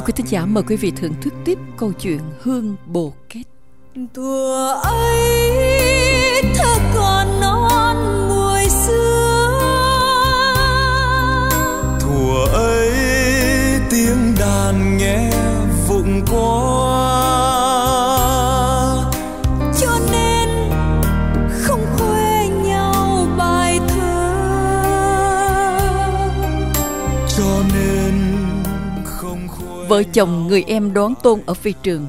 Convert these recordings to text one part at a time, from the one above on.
Thưa quý thính giả, mời quý vị thưởng thức tiếp câu chuyện Hương Bồ Kết. Thuở ấy thật Vợ chồng người em đón tôn ở phi trường.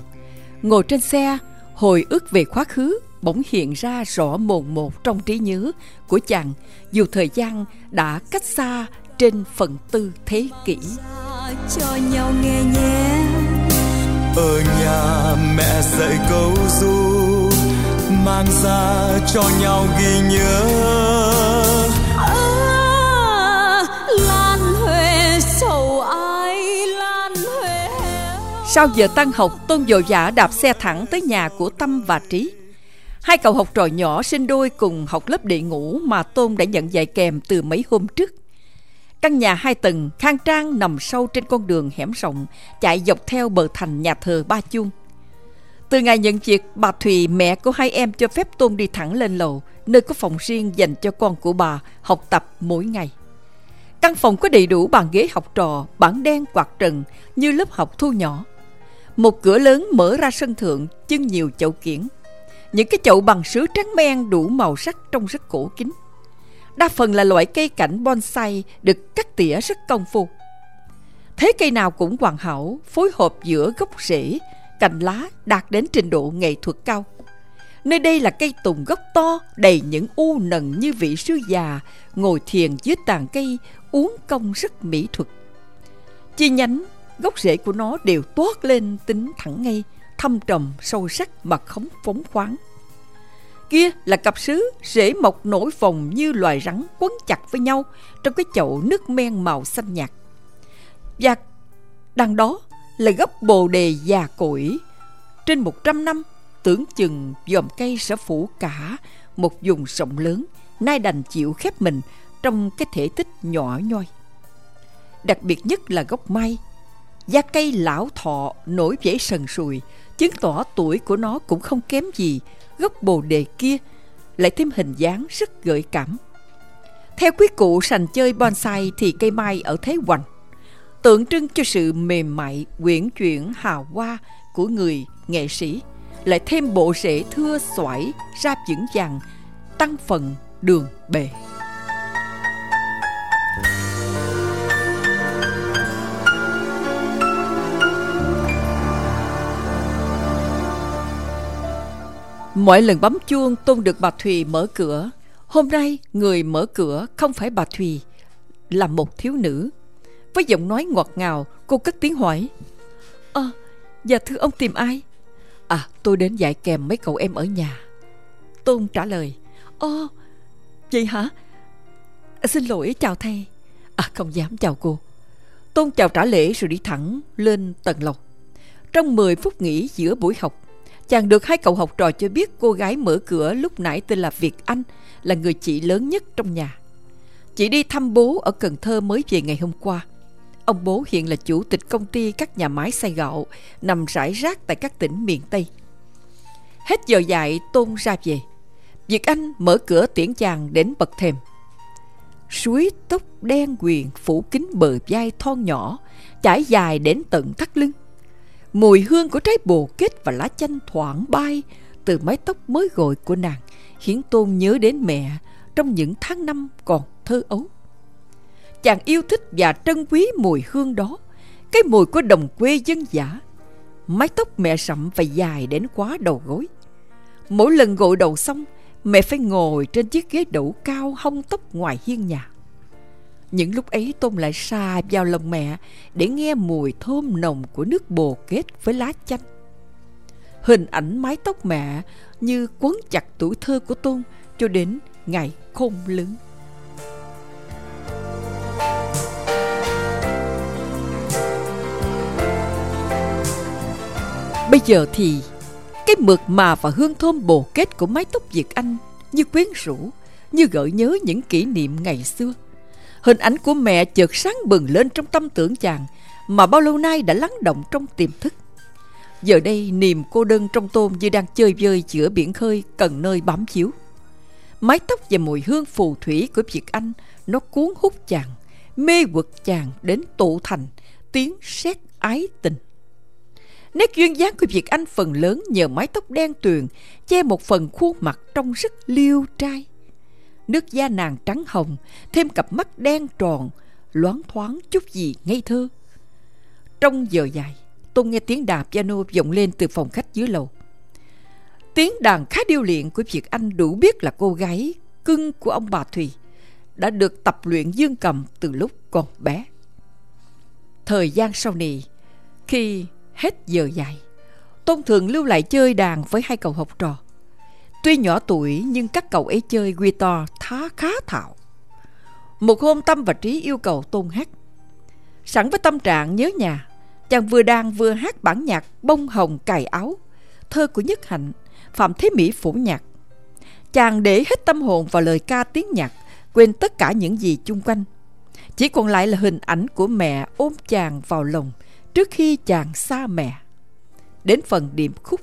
Ngồi trên xe, hồi ức về quá khứ bỗng hiện ra rõ mồn một trong trí nhớ của chàng dù thời gian đã cách xa trên phần tư thế kỷ. Cho nhau nghe nhé Ở nhà mẹ dạy câu ru Mang ra cho nhau ghi nhớ Sau giờ tan học, Tôn dội dã đạp xe thẳng tới nhà của Tâm và Trí. Hai cậu học trò nhỏ sinh đôi cùng học lớp địa ngũ mà Tôn đã nhận dạy kèm từ mấy hôm trước. Căn nhà hai tầng khang trang nằm sâu trên con đường hẻm rộng chạy dọc theo bờ thành nhà thờ Ba Chuông. Từ ngày nhận việc, bà Thùy, mẹ của hai em cho phép Tôn đi thẳng lên lầu, nơi có phòng riêng dành cho con của bà học tập mỗi ngày. Căn phòng có đầy đủ bàn ghế học trò, bảng đen quạt trần như lớp học thu nhỏ. Một cửa lớn mở ra sân thượng chưng nhiều chậu kiển. Những cái chậu bằng sứ trắng men đủ màu sắc trông rất cổ kính. Đa phần là loại cây cảnh bonsai được cắt tỉa rất công phu. Thế cây nào cũng hoàn hảo, phối hợp giữa gốc rễ, cành lá đạt đến trình độ nghệ thuật cao. Nơi đây là cây tùng gốc to, đầy những u nần như vị sư già, ngồi thiền dưới tàn cây, uống công rất mỹ thuật. Chi nhánh, gốc rễ của nó đều toát lên tính thẳng ngay, thâm trầm, sâu sắc mà không phóng khoáng. Kia là cặp sứ rễ mọc nổi phồng như loài rắn quấn chặt với nhau trong cái chậu nước men màu xanh nhạt. Và đằng đó là gốc bồ đề già cỗi. Trên một trăm năm, tưởng chừng dòm cây sẽ phủ cả một vùng rộng lớn, nay đành chịu khép mình trong cái thể tích nhỏ nhoi. Đặc biệt nhất là gốc mai. Da cây lão thọ nổi vẫy sần sùi, chứng tỏ tuổi của nó cũng không kém gì gốc bồ đề kia, lại thêm hình dáng rất gợi cảm. Theo quý cụ sành chơi bonsai thì cây mai ở thế hoành, tượng trưng cho sự mềm mại, quyển chuyển hào hoa của người nghệ sĩ, lại thêm bộ rễ thưa xoải ra vững vàng, tăng phần đường bề. Mỗi lần bấm chuông Tôn được bà Thùy mở cửa. Hôm nay người mở cửa không phải bà Thùy Là một thiếu nữ. Với giọng nói ngọt ngào Cô cất tiếng hỏi. Ờ, dạ thưa ông tìm ai? À, tôi đến dạy kèm mấy cậu em ở nhà. Tôn trả lời. Ồ, vậy hả? À, xin lỗi, chào thầy. À, không dám chào cô. Tôn chào trả lễ rồi đi thẳng lên tầng lầu. Trong 10 phút nghỉ giữa buổi học Chàng được hai cậu học trò cho biết cô gái mở cửa lúc nãy tên là Việt Anh, là người chị lớn nhất trong nhà. Chị đi thăm bố ở Cần Thơ mới về ngày hôm qua. Ông bố hiện là chủ tịch công ty các nhà máy xay gạo nằm rải rác tại các tỉnh miền Tây. Hết giờ dạy Tôn ra về. Việt Anh mở cửa tiễn chàng đến bậc thềm. Suối tóc đen quyền phủ kín bờ vai thon nhỏ, trải dài đến tận thắt lưng. Mùi hương của trái bồ kết và lá chanh thoảng bay từ mái tóc mới gội của nàng khiến Tôn nhớ đến mẹ trong những tháng năm còn thơ ấu. Chàng yêu thích và trân quý mùi hương đó, cái mùi của đồng quê dân dã. Mái tóc mẹ sậm và dài đến quá đầu gối. Mỗi lần gội đầu xong, mẹ phải ngồi trên chiếc ghế đẩu cao hông tóc ngoài hiên nhà. Những lúc ấy Tôn lại xa vào lòng mẹ để nghe mùi thơm nồng của nước bồ kết với lá chanh. Hình ảnh mái tóc mẹ như quấn chặt tuổi thơ của Tôn cho đến ngày khôn lớn. Bây giờ thì cái mượt mà và hương thơm bồ kết của mái tóc Việt Anh như quyến rũ, như gợi nhớ những kỷ niệm ngày xưa. Hình ảnh của mẹ chợt sáng bừng lên trong tâm tưởng chàng mà bao lâu nay đã lắng động trong tiềm thức. Giờ đây niềm cô đơn trong tôm như đang chơi vơi giữa biển khơi cần nơi bám chiếu. Mái tóc và mùi hương phù thủy của Việt Anh nó cuốn hút chàng, mê quật chàng đến tụ thành tiếng sét ái tình. Nét duyên dáng của Việt Anh phần lớn nhờ mái tóc đen tuyền che một phần khuôn mặt trông rất liêu trai. Nước da nàng trắng hồng, thêm cặp mắt đen tròn, loáng thoáng chút gì ngây thơ. Trong giờ dài, tôi nghe tiếng đàn piano vọng lên từ phòng khách dưới lầu. Tiếng đàn khá điêu luyện của Việt Anh đủ biết là cô gái cưng của ông bà Thùy đã được tập luyện dương cầm từ lúc còn bé. Thời gian sau này, khi hết giờ dạy, Tôn thường lưu lại chơi đàn với hai cậu học trò. Tuy nhỏ tuổi nhưng các cậu ấy chơi guitar thá khá thạo. Một hôm Tâm và Trí yêu cầu Tôn hát. Sẵn với tâm trạng nhớ nhà, chàng vừa đang vừa hát bản nhạc Bông hồng cài áo, thơ của Nhất Hạnh, Phạm Thế Mỹ phủ nhạc. Chàng để hết tâm hồn vào lời ca tiếng nhạc, quên tất cả những gì chung quanh. Chỉ còn lại là hình ảnh của mẹ ôm chàng vào lòng trước khi chàng xa mẹ. Đến phần điểm khúc,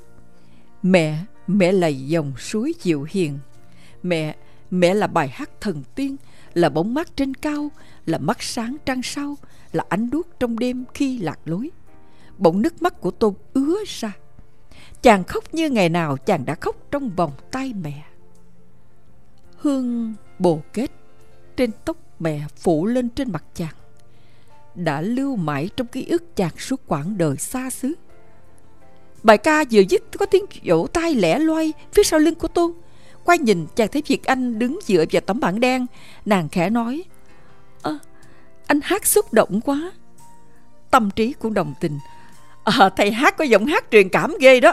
mẹ, mẹ là dòng suối dịu hiền. Mẹ, mẹ là bài hát thần tiên, là bóng mát trên cao, là mắt sáng trăng sau, là ánh đuốc trong đêm khi lạc lối. Bỗng nước mắt của Tôn ứa ra. Chàng khóc như ngày nào chàng đã khóc trong vòng tay mẹ. Hương bồ kết trên tóc mẹ phủ lên trên mặt chàng đã lưu mãi trong ký ức chàng suốt quãng đời xa xứ. Bài ca vừa dứt có tiếng vỗ tay lẻ loay phía sau lưng của Tôn. Quay nhìn chàng thấy Việt Anh đứng dựa vào tấm bảng đen. Nàng khẽ nói à, Anh hát xúc động quá. Tâm trí cũng đồng tình. À, thầy hát có giọng hát truyền cảm ghê đó.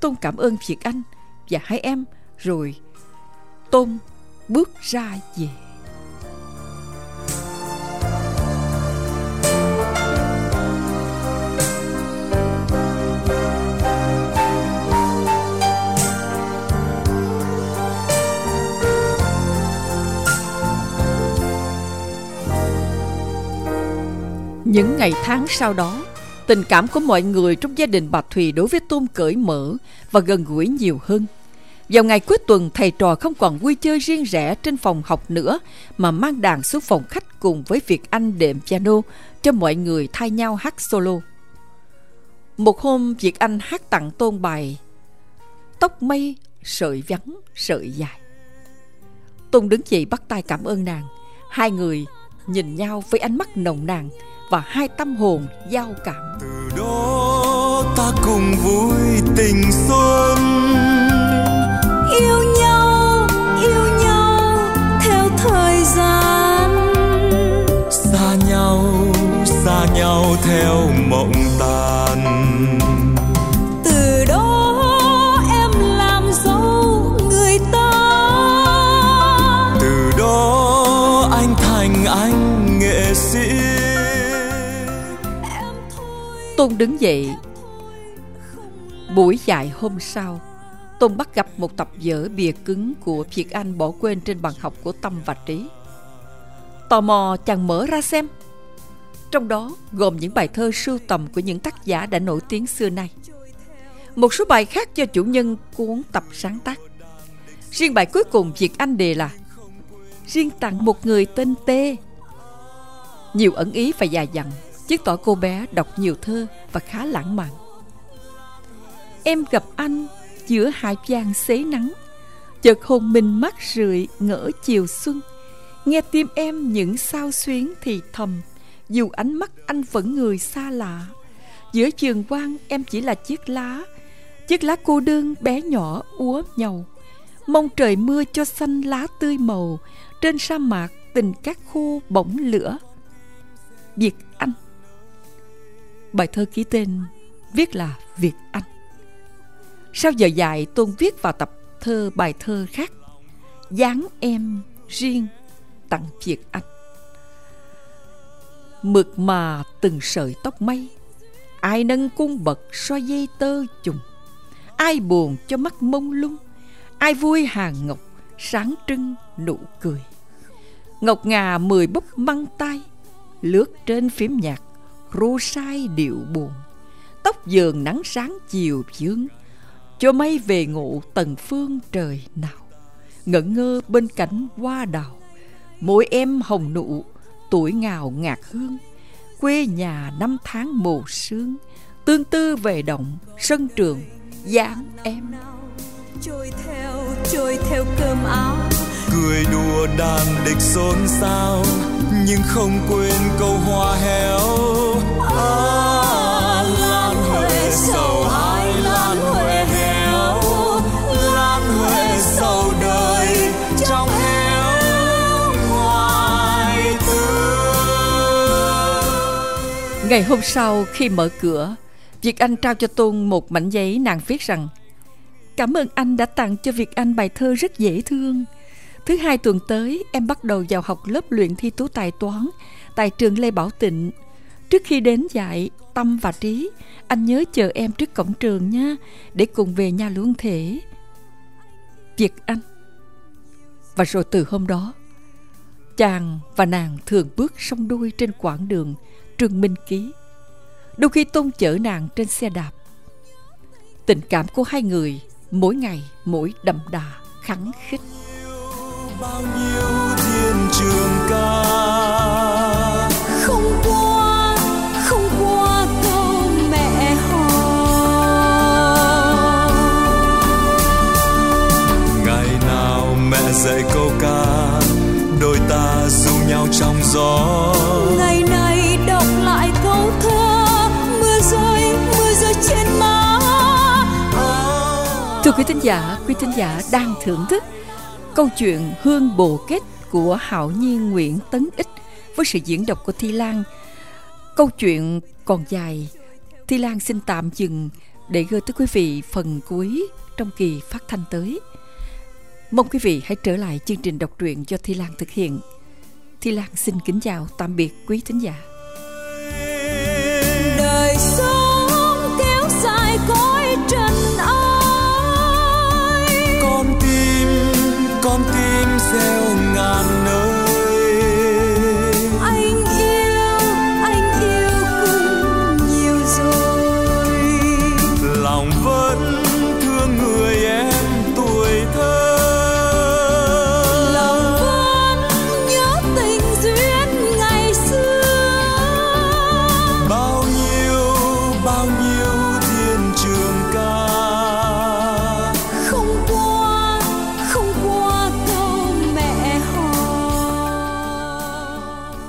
Tôn cảm ơn Việt Anh và hai em rồi Tôn bước ra về. Những ngày tháng sau đó, tình cảm của mọi người trong gia đình bà Thùy đối với Tôn cởi mở và gần gũi nhiều hơn. Vào ngày cuối tuần, thầy trò không còn vui chơi riêng rẽ trên phòng học nữa, mà mang đàn xuống phòng khách cùng với việc anh đệm piano cho mọi người thay nhau hát solo. Một hôm, Việt Anh hát tặng Tôn bài Tóc mây, sợi vắng, sợi dài. Tôn đứng dậy bắt tay cảm ơn nàng. Hai người nhìn nhau với ánh mắt nồng nàn và hai tâm hồn giao cảm. Từ đó ta cùng vui tình xuân. Yêu nhau yêu nhau theo thời gian. Xa nhau xa nhau theo mộng tàn. Từ đó em làm dâu người ta. Từ đó anh thành anh tôn đứng dậy buổi dạy hôm sau Tôn bắt gặp một tập vở bìa cứng của Việt Anh bỏ quên trên bàn học của Tâm và Trí. Tò mò chàng mở ra xem. Trong đó gồm những bài thơ sưu tầm của những tác giả đã nổi tiếng xưa nay. Một số bài khác do chủ nhân cuốn tập sáng tác. Riêng bài cuối cùng Việt Anh đề là Riêng tặng một người tên T. Nhiều ẩn ý và dài dặn, chứng tỏ cô bé đọc nhiều thơ và khá lãng mạn. Em gặp anh giữa hải vàng xế nắng. Chợt hồn mình mắt rượi ngỡ chiều xuân. Nghe tim em những sao xuyến thì thầm, dù ánh mắt anh vẫn người xa lạ. Giữa trường quang em chỉ là chiếc lá chiếc lá cô đơn bé nhỏ úa nhầu. Mong trời mưa cho xanh lá tươi màu, trên sa mạc tình cát khô bỗng lửa. Biệt bài thơ ký tên viết là việt anh. Sau giờ dạy Tôn viết vào tập thơ bài thơ khác, dáng em riêng tặng Việt Anh. Mượt mà từng sợi tóc mây, Ai nâng cung bậc so dây tơ trùng Ai buồn cho mắt mông lung, Ai vui hàng ngọc sáng trưng nụ cười. Ngọc ngà mười búp măng tay Lướt trên phím nhạc ru sai điệu buồn. Tóc dường nắng sáng chiều dương cho mây về ngủ tầng phương trời nào. Ngẩn ngơ bên cánh hoa đào. Mỗi em hồng nụ tuổi ngào ngạt hương. Quê nhà năm tháng mù sương. Tương tư về động sân trường dáng em. Trôi theo trôi theo cơm áo. Cười đùa đàn địch xôn xao nhưng không quên câu hoa héo ngày hôm sau khi mở cửa Việt Anh trao cho Tôn một mảnh giấy nàng viết rằng Cảm ơn anh đã tặng cho Việt Anh bài thơ rất dễ thương. Thứ hai tuần tới, em bắt đầu vào học lớp luyện thi tú tài toán tại trường Lê Bảo Tịnh. Trước khi đến dạy Tâm và Trí, anh nhớ chờ em trước cổng trường nha, để cùng về nhà luôn thể. Việt Anh Và rồi từ hôm đó, chàng và nàng thường bước song đuôi trên quãng đường Trương Minh Ký. Đôi khi Tôn chở nàng trên xe đạp. Tình cảm của hai người mỗi ngày, mỗi đậm đà khắng khích bao nhiêu Thưa quý thính giả, quý thính giả đang thưởng thức câu chuyện Hương Bồ Kết của Hạo Nhiên Nguyễn Tấn Ích với sự diễn đọc của Thi Lan. Câu chuyện còn dài, Thi Lan xin tạm dừng để gửi tới quý vị phần cuối trong kỳ phát thanh tới. Mong quý vị hãy trở lại chương trình đọc truyện do Thi Lan thực hiện. Thi Lan xin kính chào tạm biệt quý thính giả.